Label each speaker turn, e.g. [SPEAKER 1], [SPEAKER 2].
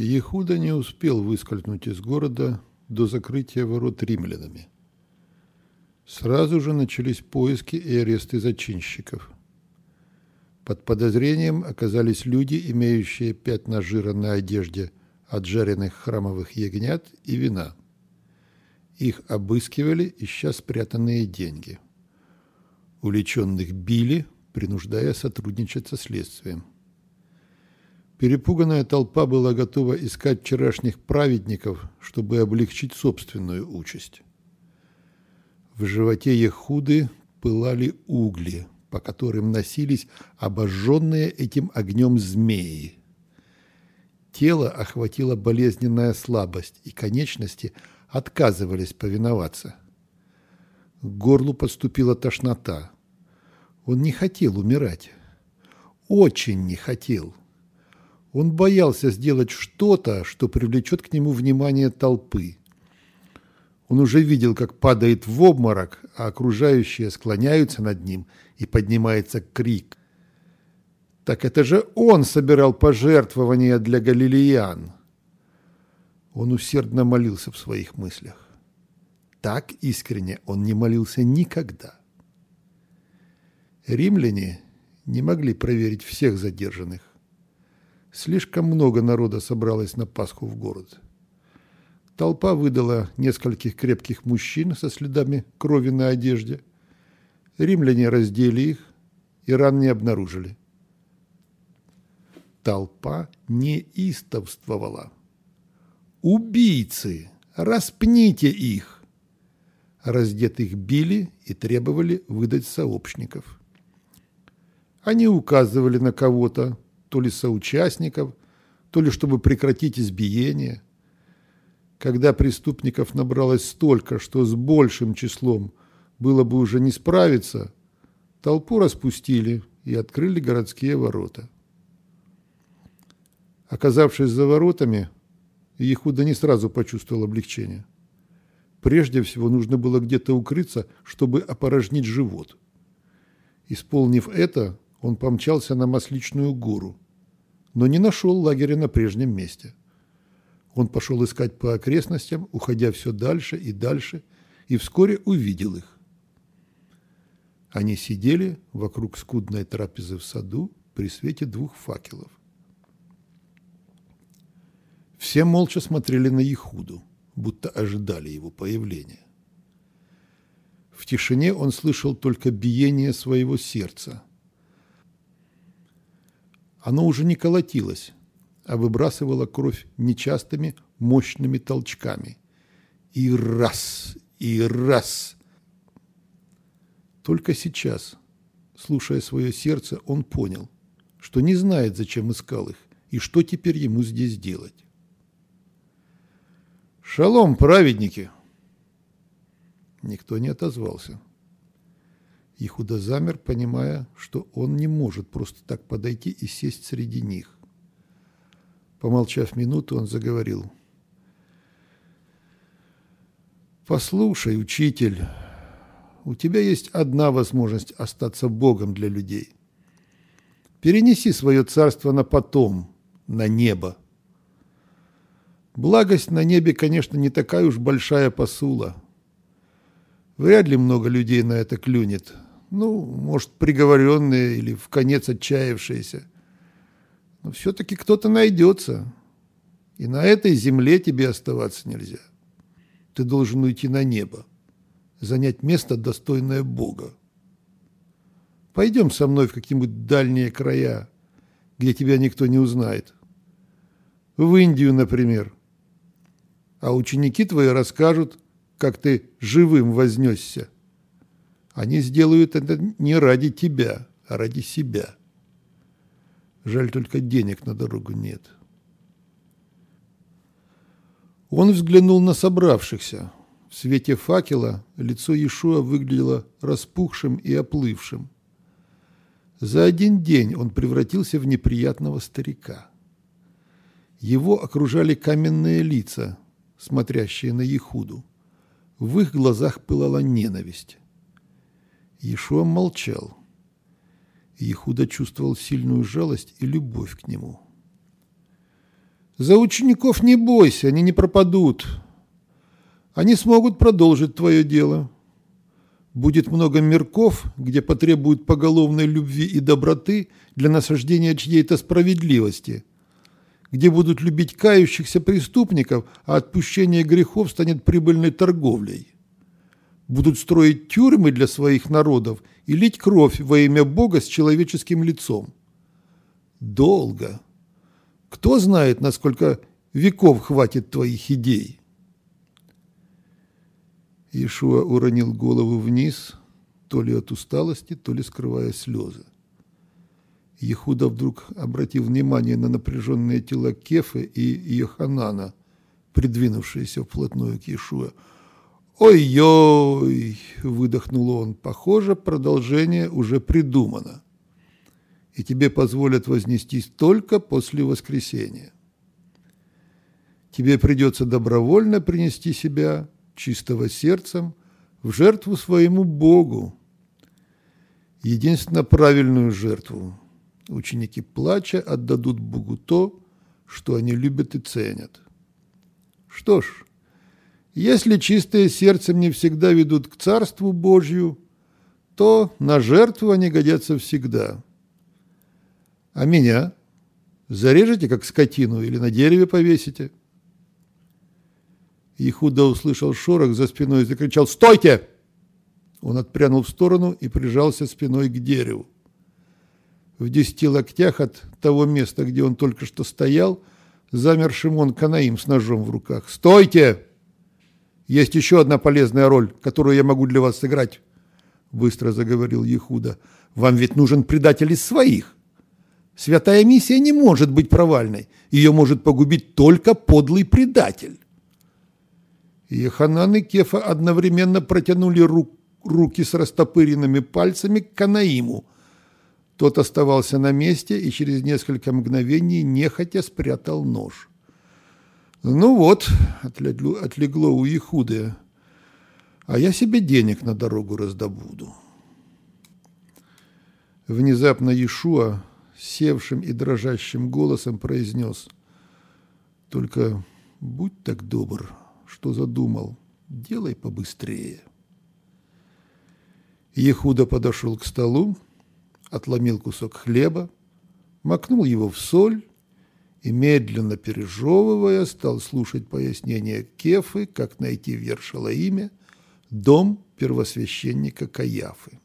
[SPEAKER 1] Ехуда не успел выскользнуть из города до закрытия ворот римлянами. Сразу же начались поиски и аресты зачинщиков. Под подозрением оказались люди, имеющие пятна жира на одежде от жареных храмовых ягнят и вина. Их обыскивали, ища спрятанные деньги. Уличенных били, принуждая сотрудничать со следствием. Перепуганная толпа была готова искать вчерашних праведников, чтобы облегчить собственную участь. В животе Ехуды пылали угли, по которым носились обожженные этим огнем змеи. Тело охватила болезненная слабость, и конечности отказывались повиноваться. К горлу подступила тошнота. Он не хотел умирать. Очень не хотел. Он боялся сделать что-то, что привлечет к нему внимание толпы. Он уже видел, как падает в обморок, а окружающие склоняются над ним, и поднимается крик. Так это же он собирал пожертвования для галилеян. Он усердно молился в своих мыслях. Так искренне он не молился никогда. Римляне не могли проверить всех задержанных. Слишком много народа собралось на Пасху в город. Толпа выдала нескольких крепких мужчин со следами крови на одежде. Римляне раздели их и ран не обнаружили. Толпа неистовствовала. «Убийцы! Распните их!» Раздетых били и требовали выдать сообщников. Они указывали на кого-то, то ли соучастников, то ли чтобы прекратить избиение – когда преступников набралось столько, что с большим числом было бы уже не справиться, толпу распустили и открыли городские ворота. Оказавшись за воротами, Ехуда не сразу почувствовал облегчение. Прежде всего нужно было где-то укрыться, чтобы опорожнить живот. Исполнив это, он помчался на Масличную гору, но не нашел лагеря на прежнем месте. Он пошел искать по окрестностям, уходя все дальше и дальше, и вскоре увидел их. Они сидели вокруг скудной трапезы в саду при свете двух факелов. Все молча смотрели на Ихуду, будто ожидали его появления. В тишине он слышал только биение своего сердца. Оно уже не колотилось, а выбрасывала кровь нечастыми, мощными толчками. И раз, и раз. Только сейчас, слушая свое сердце, он понял, что не знает, зачем искал их, и что теперь ему здесь делать. «Шалом, праведники!» Никто не отозвался. Ихуда замер, понимая, что он не может просто так подойти и сесть среди них. Помолчав минуту, он заговорил. «Послушай, учитель, у тебя есть одна возможность остаться Богом для людей. Перенеси свое царство на потом, на небо. Благость на небе, конечно, не такая уж большая посула. Вряд ли много людей на это клюнет. Ну, может, приговоренные или в конец отчаявшиеся – но все-таки кто-то найдется. И на этой земле тебе оставаться нельзя. Ты должен уйти на небо, занять место, достойное Бога. Пойдем со мной в какие-нибудь дальние края, где тебя никто не узнает. В Индию, например. А ученики твои расскажут, как ты живым вознесся. Они сделают это не ради тебя, а ради себя. Жаль, только денег на дорогу нет. Он взглянул на собравшихся. В свете факела лицо Иешуа выглядело распухшим и оплывшим. За один день он превратился в неприятного старика. Его окружали каменные лица, смотрящие на Ехуду. В их глазах пылала ненависть. Иешуа молчал. Ехуда чувствовал сильную жалость и любовь к нему. За учеников не бойся, они не пропадут. Они смогут продолжить твое дело. Будет много мирков, где потребуют поголовной любви и доброты для насаждения чьей-то справедливости, где будут любить кающихся преступников, а отпущение грехов станет прибыльной торговлей. Будут строить тюрьмы для своих народов и лить кровь во имя Бога с человеческим лицом. Долго. Кто знает, насколько веков хватит твоих идей? Иешуа уронил голову вниз, то ли от усталости, то ли скрывая слезы. Ехуда вдруг обратил внимание на напряженные тела Кефы и Йоханана, придвинувшиеся вплотную к Иешуа. «Ой-ой!» – выдохнул он. «Похоже, продолжение уже придумано, и тебе позволят вознестись только после воскресения. Тебе придется добровольно принести себя чистого сердцем в жертву своему Богу, единственно правильную жертву. Ученики плача отдадут Богу то, что они любят и ценят. Что ж, если чистые сердцем не всегда ведут к Царству Божью, то на жертву они годятся всегда. А меня зарежете, как скотину, или на дереве повесите – Ихуда услышал шорох за спиной и закричал «Стойте!». Он отпрянул в сторону и прижался спиной к дереву. В десяти локтях от того места, где он только что стоял, замер Шимон Канаим с ножом в руках. «Стойте! Есть еще одна полезная роль, которую я могу для вас сыграть», – быстро заговорил Ехуда. «Вам ведь нужен предатель из своих. Святая миссия не может быть провальной. Ее может погубить только подлый предатель». И Ханан и Кефа одновременно протянули рук, руки с растопыренными пальцами к Канаиму. Тот оставался на месте и через несколько мгновений нехотя спрятал нож. «Ну вот», — отлегло, у Ихуды, — «а я себе денег на дорогу раздобуду». Внезапно Иешуа севшим и дрожащим голосом произнес «Только будь так добр, что задумал, делай побыстрее. Ехуда подошел к столу, отломил кусок хлеба, макнул его в соль и, медленно пережевывая, стал слушать пояснения Кефы, как найти в Ершалаиме дом первосвященника Каяфы.